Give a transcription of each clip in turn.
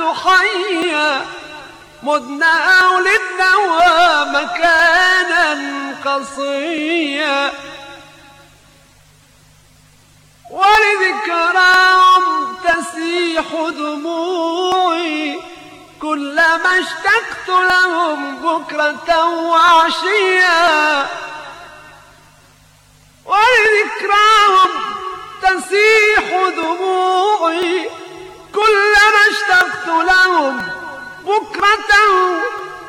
حيا مدنا ولدنا ومكانا قصيا. ولذكراهم تسيح دموعي كلما اشتقت لهم بكرة وعشيا. لهم بكرة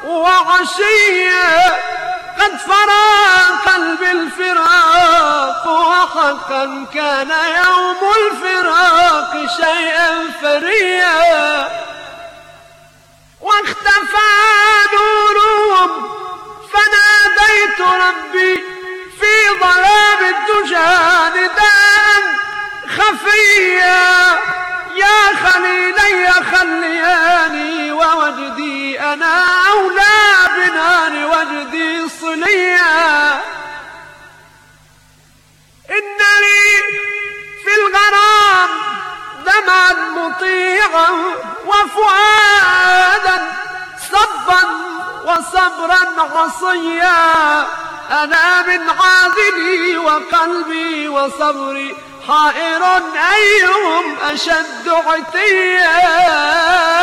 وعشيا قد فرى قلبي الفراق وحقا كان يوم الفراق شيئا فريا. واختفى نورهم فناديت ربي في ظلام الدجى نداء أنا أولى بنار وجدي صليا. إن لي في الغرام دمعا مطيعا وفؤادا صبا وصبرا عصيا. أنا من عاذلي وقلبي وصبري حائر أيهم أشد عتيا.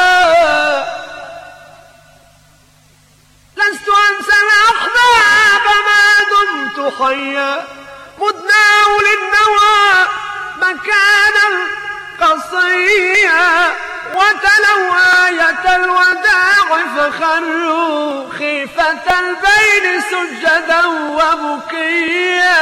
دمت حيا مدناول النوى مكانا قصيا وتلوا آية الوداع فخروا خيفة البين سجدا وبكيا.